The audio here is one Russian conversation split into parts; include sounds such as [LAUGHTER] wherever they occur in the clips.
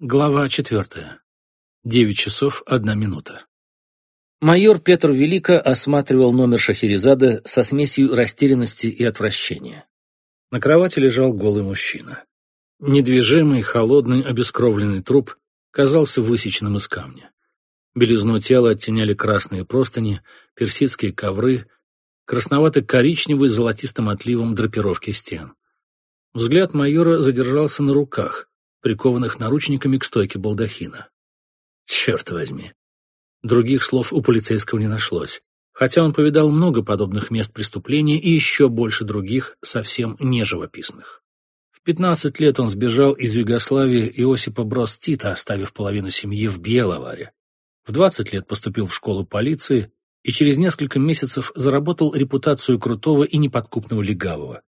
Глава четвертая. Девять часов одна минута. Майор Петр Велико осматривал номер Шахерезады со смесью растерянности и отвращения. На кровати лежал голый мужчина. Недвижимый, холодный, обескровленный труп казался высеченным из камня. Белизну тела оттеняли красные простыни, персидские ковры, красновато-коричневый с золотистым отливом драпировки стен. Взгляд майора задержался на руках, прикованных наручниками к стойке балдахина. Черт возьми. Других слов у полицейского не нашлось, хотя он повидал много подобных мест преступления и еще больше других, совсем не живописных. В 15 лет он сбежал из Югославии Иосипа Брос Тита, оставив половину семьи в Беловаре. В 20 лет поступил в школу полиции и через несколько месяцев заработал репутацию крутого и неподкупного легавого.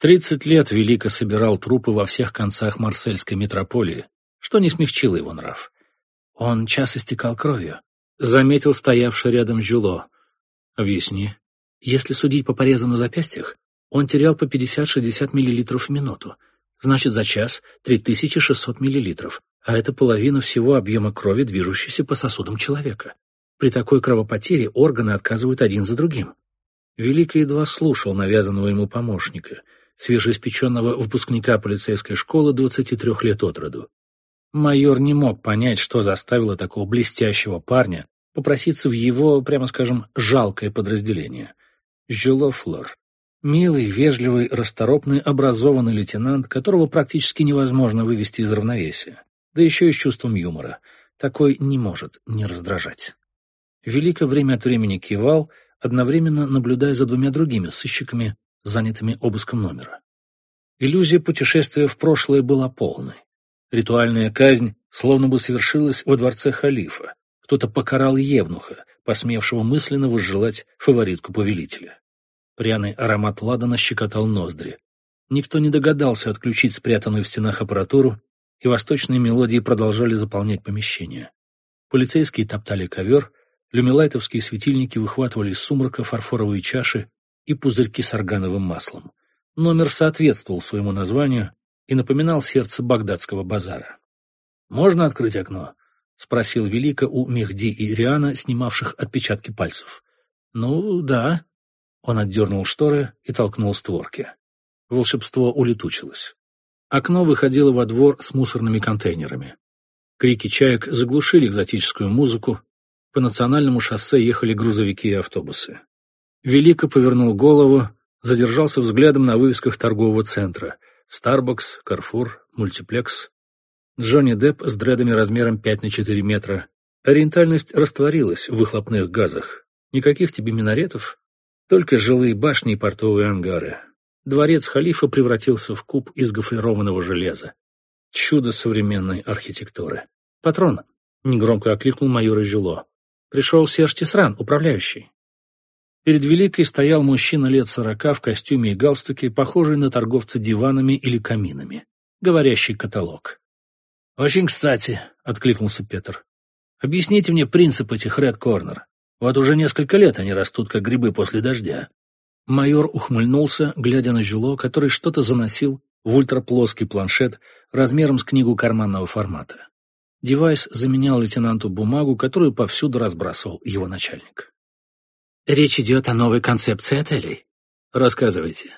Тридцать лет Велико собирал трупы во всех концах марсельской метрополии, что не смягчило его нрав. Он час истекал кровью. Заметил стоявший рядом Жюло. Объясни. Если судить по порезам на запястьях, он терял по 50-60 мл в минуту. Значит, за час 3600 мл, а это половина всего объема крови, движущейся по сосудам человека. При такой кровопотере органы отказывают один за другим. Великий едва слушал навязанного ему помощника — свежеиспеченного выпускника полицейской школы 23 лет от роду. Майор не мог понять, что заставило такого блестящего парня попроситься в его, прямо скажем, жалкое подразделение. Жюло Флор. Милый, вежливый, расторопный, образованный лейтенант, которого практически невозможно вывести из равновесия. Да еще и с чувством юмора. Такой не может не раздражать. Велико время от времени кивал, одновременно наблюдая за двумя другими сыщиками, занятыми обыском номера. Иллюзия путешествия в прошлое была полной. Ритуальная казнь словно бы совершилась во дворце халифа. Кто-то покарал Евнуха, посмевшего мысленно возжелать фаворитку повелителя. Пряный аромат ладана щекотал ноздри. Никто не догадался отключить спрятанную в стенах аппаратуру, и восточные мелодии продолжали заполнять помещение. Полицейские топтали ковер, люмилайтовские светильники выхватывали из сумрака фарфоровые чаши и пузырьки с органовым маслом. Номер соответствовал своему названию и напоминал сердце багдадского базара. «Можно открыть окно?» — спросил Велика у Мехди и Риана, снимавших отпечатки пальцев. «Ну, да». Он отдернул шторы и толкнул створки. Волшебство улетучилось. Окно выходило во двор с мусорными контейнерами. Крики чаек заглушили экзотическую музыку. По национальному шоссе ехали грузовики и автобусы. Велико повернул голову, задержался взглядом на вывесках торгового центра. Starbucks, Carrefour, Multiplex. Джонни Депп с дредами размером 5 на 4 метра. Ориентальность растворилась в выхлопных газах. Никаких тебе минаретов, только жилые башни и портовые ангары. Дворец халифа превратился в куб из гофрированного железа. Чудо современной архитектуры. «Патрон!» — негромко окликнул майор Жюло. «Пришел Серж Тесран, управляющий». Перед Великой стоял мужчина лет сорока в костюме и галстуке, похожий на торговца диванами или каминами. Говорящий каталог. «Очень кстати», — откликнулся Петр. «Объясните мне принцип этих Red Corner. Вот уже несколько лет они растут, как грибы после дождя». Майор ухмыльнулся, глядя на Жюло, который что-то заносил в ультраплоский планшет размером с книгу карманного формата. Девайс заменял лейтенанту бумагу, которую повсюду разбрасывал его начальник. Речь идет о новой концепции отелей. Рассказывайте.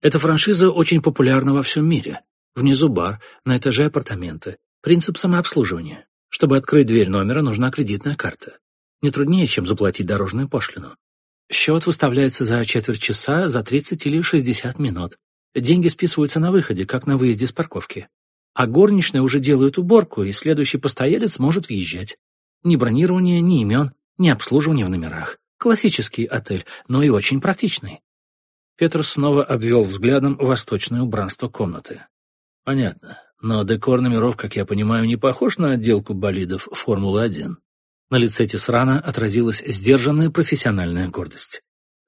Эта франшиза очень популярна во всем мире. Внизу бар, на этаже апартаменты. Принцип самообслуживания. Чтобы открыть дверь номера, нужна кредитная карта. Не труднее, чем заплатить дорожную пошлину. Счет выставляется за четверть часа, за 30 или 60 минут. Деньги списываются на выходе, как на выезде с парковки. А горничные уже делают уборку, и следующий постоялец может въезжать. Ни бронирования, ни имен, ни обслуживания в номерах. Классический отель, но и очень практичный. Петр снова обвел взглядом восточное убранство комнаты. Понятно, но декор номеров, как я понимаю, не похож на отделку болидов Формулы-1. На лице Тесрана отразилась сдержанная профессиональная гордость.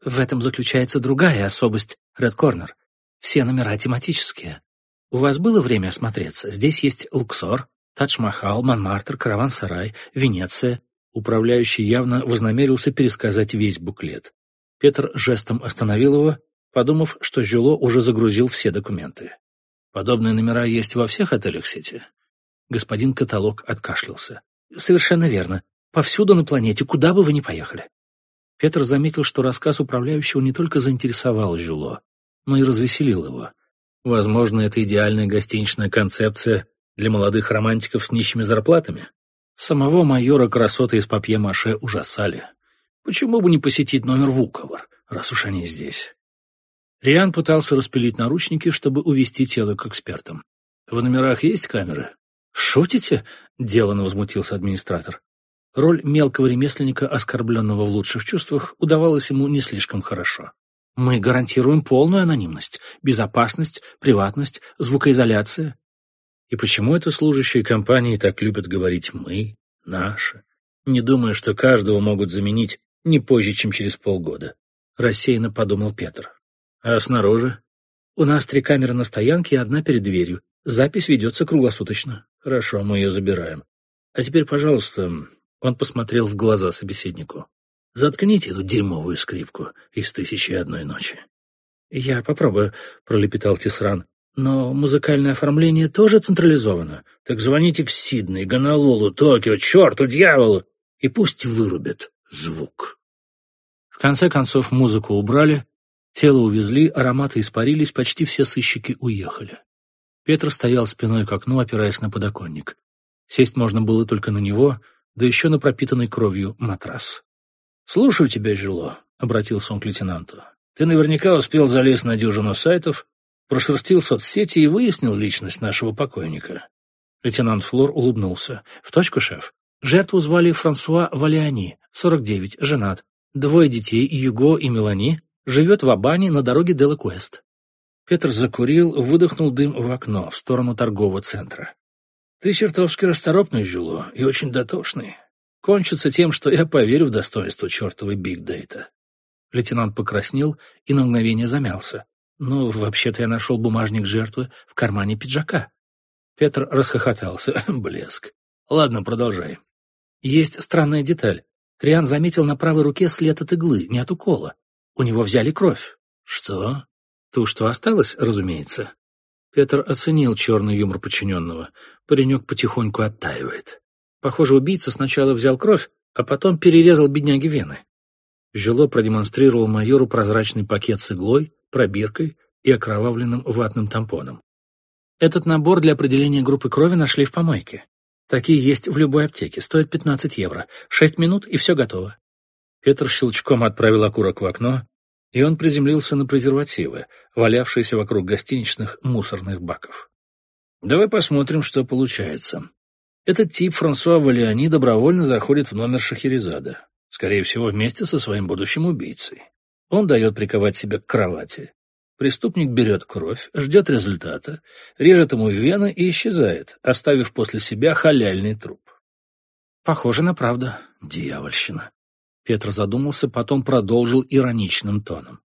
В этом заключается другая особость Red Corner. Все номера тематические. У вас было время осмотреться? Здесь есть Луксор, Тадж-Махал, Монмартр, Караван-Сарай, Венеция, Управляющий явно вознамерился пересказать весь буклет. Петр жестом остановил его, подумав, что Жюло уже загрузил все документы. Подобные номера есть во всех отелях сети. Господин каталог откашлялся. «Совершенно верно. Повсюду на планете, куда бы вы ни поехали». Петр заметил, что рассказ управляющего не только заинтересовал Жюло, но и развеселил его. Возможно, это идеальная гостиничная концепция для молодых романтиков с нищими зарплатами. Самого майора красоты из папье-маше ужасали. Почему бы не посетить номер Вуковар, раз уж они здесь? Риан пытался распилить наручники, чтобы увести тело к экспертам. «В номерах есть камеры?» «Шутите?» — деланно возмутился администратор. Роль мелкого ремесленника, оскорбленного в лучших чувствах, удавалась ему не слишком хорошо. «Мы гарантируем полную анонимность, безопасность, приватность, звукоизоляция». И почему это служащие компании так любят говорить «мы», «наши», не думая, что каждого могут заменить не позже, чем через полгода? Рассеянно подумал Петр. А снаружи? У нас три камеры на стоянке и одна перед дверью. Запись ведется круглосуточно. Хорошо, мы ее забираем. А теперь, пожалуйста, он посмотрел в глаза собеседнику. Заткните эту дерьмовую скрипку из «Тысячи одной ночи». «Я попробую», — пролепетал Тисран. «Но музыкальное оформление тоже централизовано. Так звоните в Сидней, Гонолулу, Токио, черту, дьяволу, и пусть вырубят звук». В конце концов музыку убрали, Тело увезли, ароматы испарились, почти все сыщики уехали. Петр стоял спиной к окну, опираясь на подоконник. Сесть можно было только на него, да еще на пропитанный кровью матрас. «Слушаю тебя, Жило», — обратился он к лейтенанту. «Ты наверняка успел залезть на дюжину сайтов, прошерстил соцсети и выяснил личность нашего покойника». Лейтенант Флор улыбнулся. «В точку, шеф. Жертву звали Франсуа Валиани, 49, женат. Двое детей, Юго и Мелани, Живет в Абане на дороге Делакуэст. Петр закурил, выдохнул дым в окно, в сторону торгового центра. «Ты чертовски расторопный, Жюло, и очень дотошный. Кончится тем, что я поверю в достоинство чертовой бигдейта». Лейтенант покраснел и на мгновение замялся. «Ну, вообще-то я нашел бумажник жертвы в кармане пиджака». Петр расхохотался. [LAUGHS] Блеск. «Ладно, продолжай». Есть странная деталь. Риан заметил на правой руке след от иглы, не от укола. У него взяли кровь. Что? Ту, что осталось, разумеется. Петр оценил черный юмор подчиненного. Паренек потихоньку оттаивает. Похоже, убийца сначала взял кровь, а потом перерезал бедняге вены. Жило продемонстрировал майору прозрачный пакет с иглой, пробиркой и окровавленным ватным тампоном. Этот набор для определения группы крови нашли в помойке. Такие есть в любой аптеке, стоят 15 евро. Шесть минут, и все готово. Петр щелчком отправил окурок в окно, и он приземлился на презервативы, валявшиеся вокруг гостиничных мусорных баков. Давай посмотрим, что получается. Этот тип Франсуа Валиани добровольно заходит в номер Шахерезада, скорее всего, вместе со своим будущим убийцей. Он дает приковать себя к кровати. Преступник берет кровь, ждет результата, режет ему вены и исчезает, оставив после себя халяльный труп. Похоже на правду. Дьявольщина. Петр задумался, потом продолжил ироничным тоном.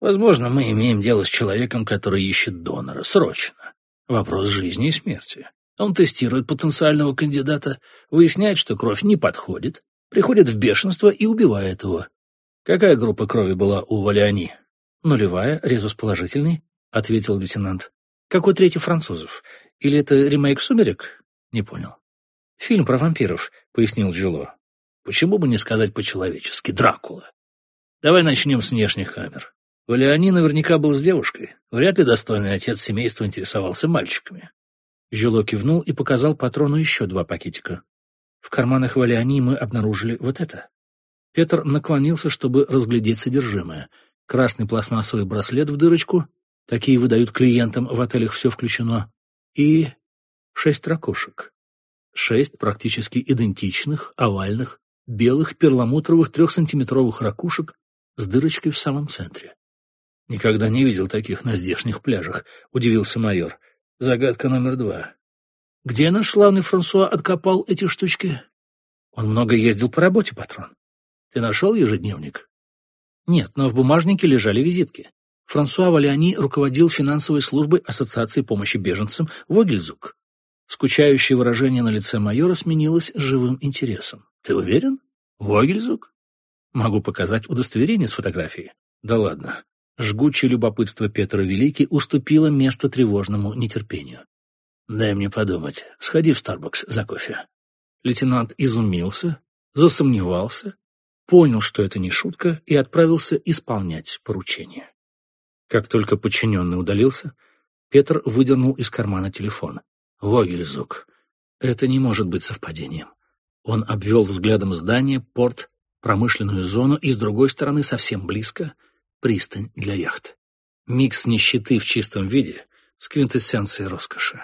«Возможно, мы имеем дело с человеком, который ищет донора. Срочно. Вопрос жизни и смерти. Он тестирует потенциального кандидата, выясняет, что кровь не подходит, приходит в бешенство и убивает его. Какая группа крови была у Валиани? Нулевая, резус положительный, — ответил лейтенант. Какой третий французов? Или это ремейк «Сумерек»? Не понял. Фильм про вампиров, — пояснил Джило. Почему бы не сказать по-человечески «Дракула»? Давай начнем с внешних камер. Валиани наверняка был с девушкой. Вряд ли достойный отец семейства интересовался мальчиками. Жило кивнул и показал патрону еще два пакетика. В карманах Валиани мы обнаружили вот это. Петр наклонился, чтобы разглядеть содержимое. Красный пластмассовый браслет в дырочку, такие выдают клиентам в отелях «Все включено», и шесть ракушек. Шесть практически идентичных, овальных, белых перламутровых трехсантиметровых ракушек с дырочкой в самом центре. «Никогда не видел таких на здешних пляжах», — удивился майор. «Загадка номер два. Где наш славный Франсуа откопал эти штучки?» «Он много ездил по работе, патрон. Ты нашел ежедневник?» «Нет, но в бумажнике лежали визитки. Франсуа Валиани руководил финансовой службой Ассоциации помощи беженцам Вогельзук. Скучающее выражение на лице майора сменилось живым интересом. «Ты уверен? Вогельзук?» «Могу показать удостоверение с фотографией». «Да ладно». Жгучее любопытство Петра Великий уступило место тревожному нетерпению. Дай мне подумать. Сходи в Старбакс за кофе. Лейтенант изумился, засомневался, понял, что это не шутка, и отправился исполнять поручение. Как только подчиненный удалился, Петр выдернул из кармана телефон. Вогельзук. Это не может быть совпадением. Он обвел взглядом здание, порт, промышленную зону и, с другой стороны, совсем близко, пристань для яхт. Микс нищеты в чистом виде с квинтэссенцией роскоши.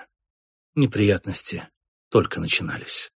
Неприятности только начинались.